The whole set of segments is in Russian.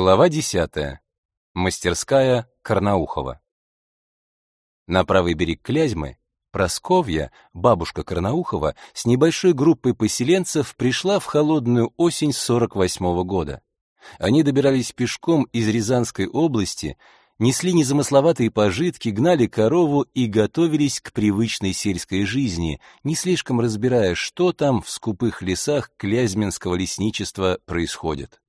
Глава 10. Мастерская Карнаухова. На правый берег Клязьмы Просковья, бабушка Карнаухова, с небольшой группой поселенцев пришла в холодную осень 48 -го года. Они добирались пешком из Рязанской области, несли незамысловатые пожитки, гнали корову и готовились к привычной сельской жизни, не слишком разбирая, что там в скупых лесах Клязьминского лесничества происходит.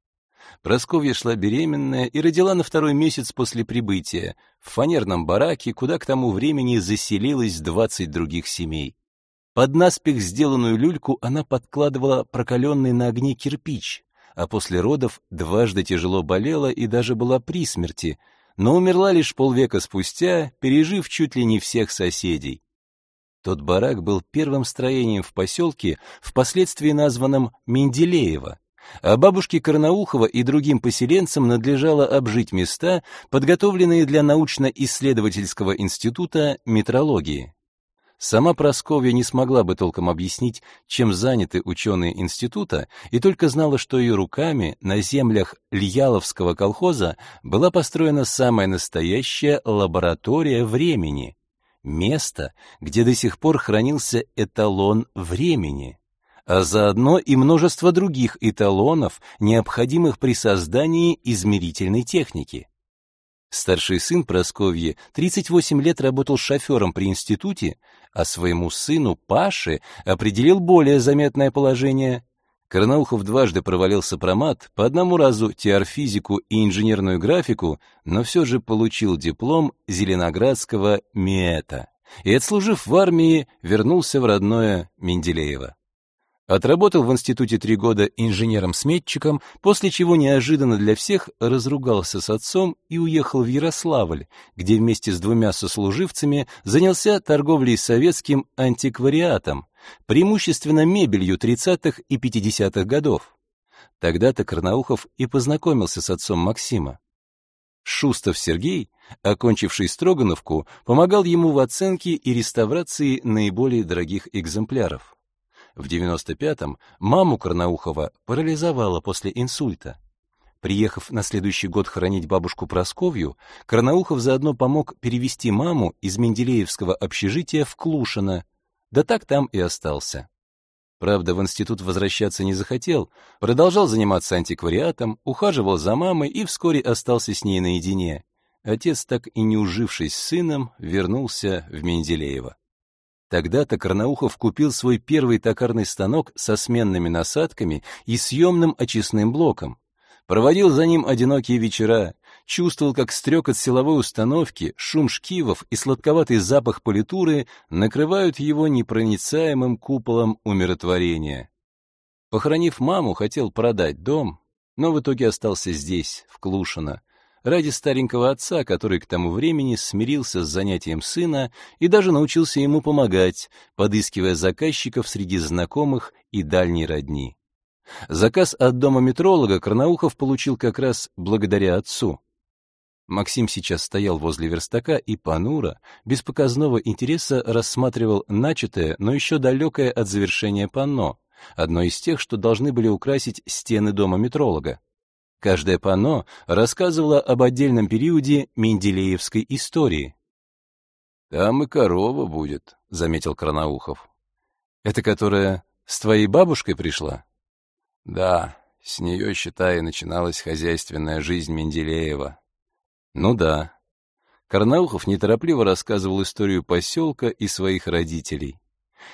Просковья шла беременная и родила на второй месяц после прибытия, в фанерном бараке, куда к тому времени заселилось двадцать других семей. Под наспех сделанную люльку она подкладывала прокаленный на огне кирпич, а после родов дважды тяжело болела и даже была при смерти, но умерла лишь полвека спустя, пережив чуть ли не всех соседей. Тот барак был первым строением в поселке, впоследствии названном Менделеево, а бабушке Карнаухова и другим поселенцам надлежало обжить места, подготовленные для научно-исследовательского института метрологии. Сама Просковья не смогла бы толком объяснить, чем заняты ученые института, и только знала, что ее руками на землях Льяловского колхоза была построена самая настоящая лаборатория времени, место, где до сих пор хранился эталон времени а заодно и множество других эталонов, необходимых при создании измерительной техники. Старший сын Просковьи 38 лет работал шофером при институте, а своему сыну Паше определил более заметное положение. Карнаухов дважды провалил сопромат, по одному разу теорфизику и инженерную графику, но все же получил диплом Зеленоградского МИЭТа и, отслужив в армии, вернулся в родное Менделеево. Отработал в институте три года инженером-сметчиком, после чего неожиданно для всех разругался с отцом и уехал в Ярославль, где вместе с двумя сослуживцами занялся торговлей советским антиквариатом, преимущественно мебелью 30-х и 50-х годов. Тогда-то Карнаухов и познакомился с отцом Максима. Шустов Сергей, окончивший Строгановку, помогал ему в оценке и реставрации наиболее дорогих экземпляров. В 95-м маму Карнаухова парализовало после инсульта. Приехав на следующий год хоронить бабушку Просковью, Карнаухов заодно помог перевести маму из Менделеевского общежития в Клушино, да так там и остался. Правда, в институт возвращаться не захотел, продолжал заниматься антиквариатом, ухаживал за мамой и вскоре остался с ней наедине. Отец, так и не ужившись с сыном, вернулся в Менделеево. Тогда-то Карнаухов купил свой первый токарный станок со сменными насадками и съемным очистным блоком. Проводил за ним одинокие вечера, чувствовал, как стрекот силовой установки, шум шкивов и сладковатый запах политуры накрывают его непроницаемым куполом умиротворения. Похоронив маму, хотел продать дом, но в итоге остался здесь, в Клушино, ради старенького отца, который к тому времени смирился с занятием сына и даже научился ему помогать, подыскивая заказчиков среди знакомых и дальней родни. Заказ от дома метролога Карнаухов получил как раз благодаря отцу. Максим сейчас стоял возле верстака и понуро, без показного интереса рассматривал начатое, но еще далекое от завершения панно, одно из тех, что должны были украсить стены дома метролога. Каждое панно рассказывало об отдельном периоде Менделеевской истории. «Там и корова будет», — заметил Кранаухов. «Это которая с твоей бабушкой пришла?» «Да, с нее, считай, начиналась хозяйственная жизнь Менделеева». «Ну да». Карнаухов неторопливо рассказывал историю поселка и своих родителей.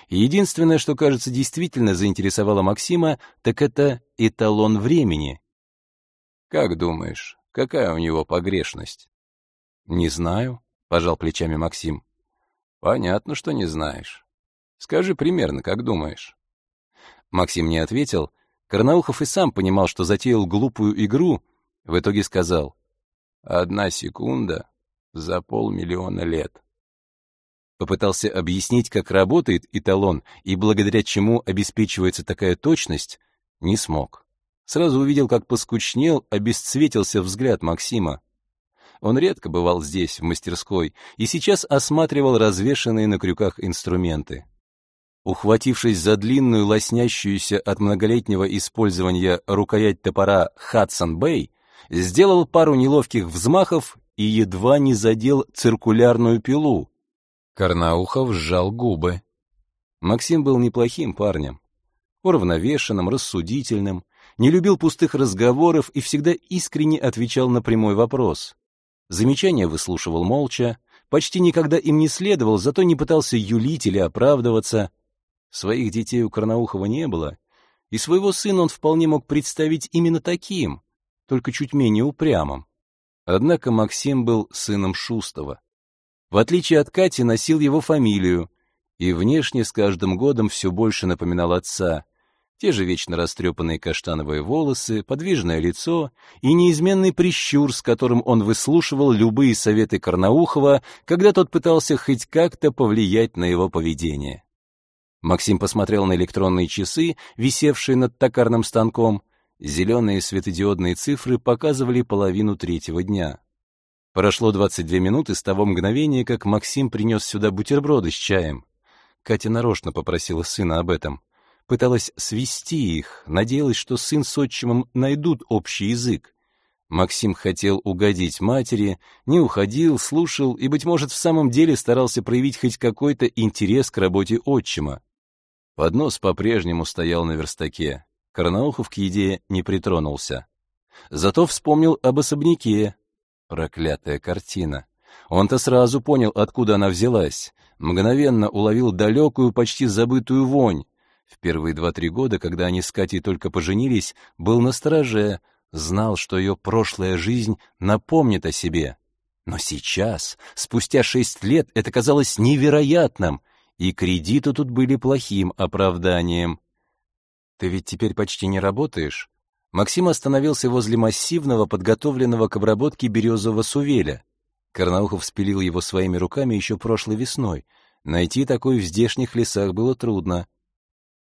И единственное, что, кажется, действительно заинтересовало Максима, так это эталон времени — как думаешь, какая у него погрешность? Не знаю, пожал плечами Максим. Понятно, что не знаешь. Скажи примерно, как думаешь. Максим не ответил. Карнаухов и сам понимал, что затеял глупую игру, в итоге сказал: "Одна секунда за полмиллиона лет". Попытался объяснить, как работает эталон и благодаря чему обеспечивается такая точность, не смог. Сразу увидел, как поскучнел, обесцветился взгляд Максима. Он редко бывал здесь, в мастерской, и сейчас осматривал развешанные на крюках инструменты. Ухватившись за длинную, лоснящуюся от многолетнего использования рукоять топора Хадсон Бэй, сделал пару неловких взмахов и едва не задел циркулярную пилу. Карнаухов сжал губы. Максим был неплохим парнем, уравновешенным, рассудительным, не любил пустых разговоров и всегда искренне отвечал на прямой вопрос. Замечания выслушивал молча, почти никогда им не следовал, зато не пытался юлить или оправдываться. Своих детей у Карнаухова не было, и своего сына он вполне мог представить именно таким, только чуть менее упрямым. Однако Максим был сыном Шустова. В отличие от Кати, носил его фамилию, и внешне с каждым годом все больше напоминал отца. Те же вечно растрепанные каштановые волосы, подвижное лицо и неизменный прищур, с которым он выслушивал любые советы Карнаухова, когда тот пытался хоть как-то повлиять на его поведение. Максим посмотрел на электронные часы, висевшие над токарным станком. Зеленые светодиодные цифры показывали половину третьего дня. Прошло 22 минуты с того мгновения, как Максим принес сюда бутерброды с чаем. Катя нарочно попросила сына об этом. Пыталась свести их, надеялась, что сын с отчимом найдут общий язык. Максим хотел угодить матери, не уходил, слушал и, быть может, в самом деле старался проявить хоть какой-то интерес к работе отчима. Поднос по-прежнему стоял на верстаке. Карнаухов к еде не притронулся. Зато вспомнил об особняке. Проклятая картина. Он-то сразу понял, откуда она взялась мгновенно уловил далекую, почти забытую вонь. В первые два-три года, когда они с Катей только поженились, был на страже, знал, что ее прошлая жизнь напомнит о себе. Но сейчас, спустя шесть лет, это казалось невероятным, и кредиты тут были плохим оправданием. «Ты ведь теперь почти не работаешь?» Максим остановился возле массивного, подготовленного к обработке березового сувеля. Карнаухов спилил его своими руками еще прошлой весной. Найти такой в здешних лесах было трудно.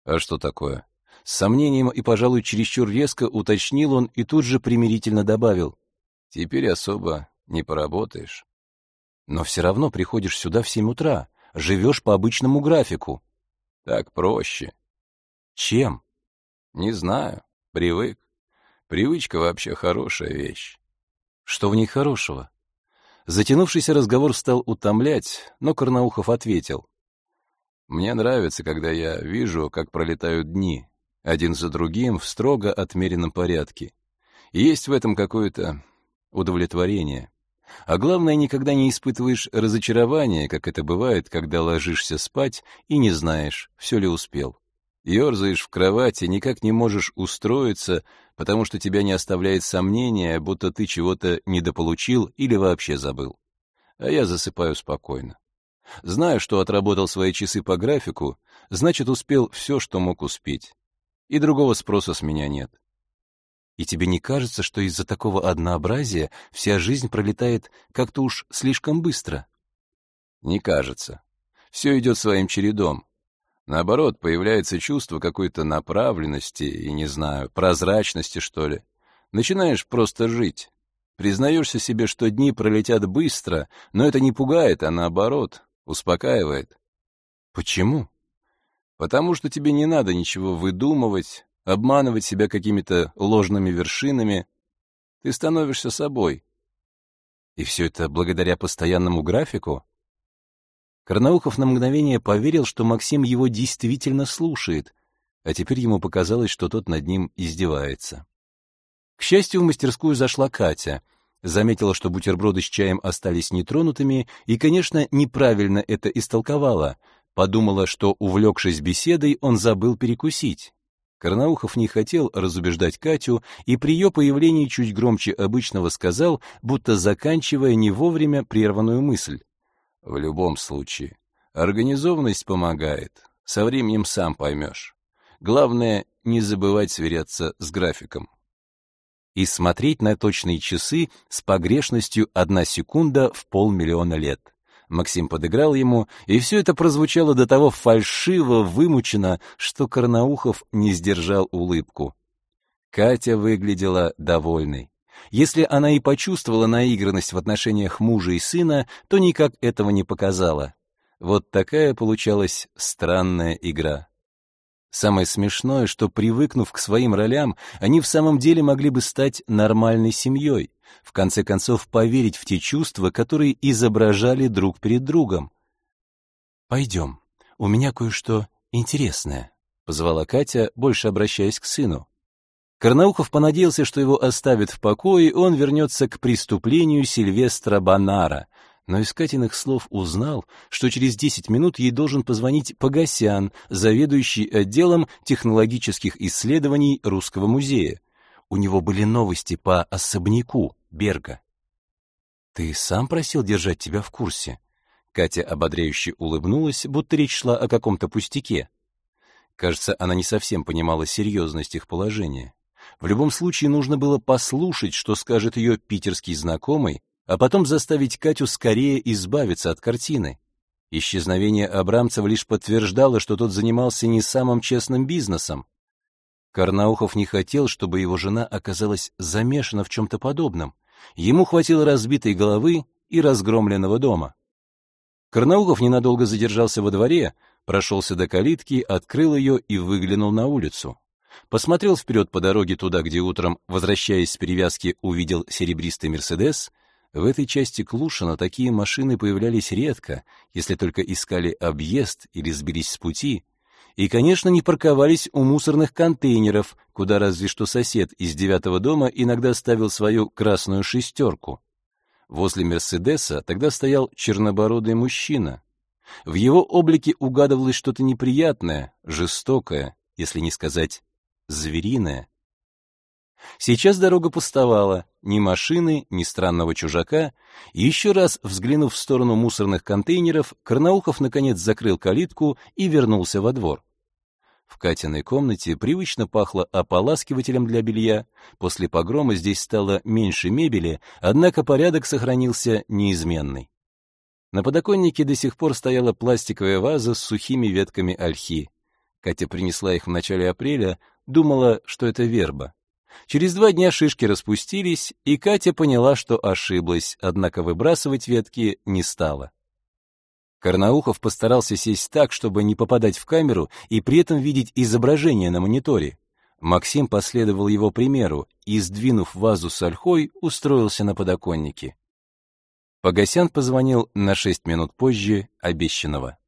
А что такое? С сомнением и, пожалуй, чересчур резко уточнил он и тут же примирительно добавил. Теперь особо не поработаешь. Но все равно приходишь сюда в семь утра, живешь по обычному графику. Так проще. Чем? Не знаю, привык. Привычка вообще хорошая вещь. Что в ней хорошего? Затянувшийся разговор стал утомлять, но Карнаухов ответил. «Мне нравится, когда я вижу, как пролетают дни, один за другим в строго отмеренном порядке. И есть в этом какое-то удовлетворение. А главное, никогда не испытываешь разочарования, как это бывает, когда ложишься спать и не знаешь, все ли успел. Ёрзаешь в кровати, никак не можешь устроиться, потому что тебя не оставляет сомнения, будто ты чего-то недополучил или вообще забыл. А я засыпаю спокойно. Знаю, что отработал свои часы по графику, значит, успел все, что мог успеть. И другого спроса с меня нет. И тебе не кажется, что из-за такого однообразия вся жизнь пролетает как-то уж слишком быстро? Не кажется. Все идет своим чередом. Наоборот, появляется чувство какой-то направленности и, не знаю, прозрачности, что ли. Начинаешь просто жить. Признаешься себе, что дни пролетят быстро, но это не пугает, а наоборот, успокаивает. Почему? Потому что тебе не надо ничего выдумывать, обманывать себя какими-то ложными вершинами. Ты становишься собой. И все это благодаря постоянному графику? Карнаухов на мгновение поверил, что Максим его действительно слушает, а теперь ему показалось, что тот над ним издевается. К счастью, в мастерскую зашла Катя. Заметила, что бутерброды с чаем остались нетронутыми, и, конечно, неправильно это истолковала. Подумала, что, увлекшись беседой, он забыл перекусить. Карнаухов не хотел разубеждать Катю, и при ее появлении чуть громче обычного сказал, будто заканчивая не вовремя прерванную мысль. В любом случае, организованность помогает. Со временем сам поймешь. Главное, не забывать сверяться с графиком. И смотреть на точные часы с погрешностью одна секунда в полмиллиона лет. Максим подыграл ему, и все это прозвучало до того фальшиво, вымучено, что Карнаухов не сдержал улыбку. Катя выглядела довольной. Если она и почувствовала наигранность в отношениях мужа и сына, то никак этого не показала. Вот такая получалась странная игра. Самое смешное, что, привыкнув к своим ролям, они в самом деле могли бы стать нормальной семьей, в конце концов поверить в те чувства, которые изображали друг перед другом. «Пойдем, у меня кое-что интересное», — позвала Катя, больше обращаясь к сыну. Карнаухов понадеялся, что его оставят в покое, он вернется к преступлению Сильвестра Банара, но из Катиных слов узнал, что через 10 минут ей должен позвонить Погосян, заведующий отделом технологических исследований Русского музея. У него были новости по особняку Берга. «Ты сам просил держать тебя в курсе?» Катя ободряюще улыбнулась, будто речь шла о каком-то пустяке. Кажется, она не совсем понимала серьезность их положения. В любом случае нужно было послушать, что скажет ее питерский знакомый, а потом заставить Катю скорее избавиться от картины. Исчезновение Абрамцева лишь подтверждало, что тот занимался не самым честным бизнесом. Карнаухов не хотел, чтобы его жена оказалась замешана в чем-то подобном. Ему хватило разбитой головы и разгромленного дома. Карнаухов ненадолго задержался во дворе, прошелся до калитки, открыл ее и выглянул на улицу. Посмотрел вперед по дороге туда, где утром, возвращаясь с перевязки, увидел серебристый «Мерседес», в этой части Клушина такие машины появлялись редко, если только искали объезд или сбились с пути, и, конечно, не парковались у мусорных контейнеров, куда разве что сосед из девятого дома иногда ставил свою красную шестерку. Возле «Мерседеса» тогда стоял чернобородый мужчина. В его облике угадывалось что-то неприятное, жестокое, если не сказать звериное. Сейчас дорога пустовала, ни машины, ни странного чужака, и еще раз взглянув в сторону мусорных контейнеров, Карнаухов наконец закрыл калитку и вернулся во двор. В Катиной комнате привычно пахло ополаскивателем для белья, после погрома здесь стало меньше мебели, однако порядок сохранился неизменный. На подоконнике до сих пор стояла пластиковая ваза с сухими ветками ольхи. Катя принесла их в начале апреля, думала, что это верба. Через два дня шишки распустились, и Катя поняла, что ошиблась, однако выбрасывать ветки не стала. Карнаухов постарался сесть так, чтобы не попадать в камеру и при этом видеть изображение на мониторе. Максим последовал его примеру и, сдвинув вазу с ольхой, устроился на подоконнике. Погосян позвонил на шесть минут позже обещанного.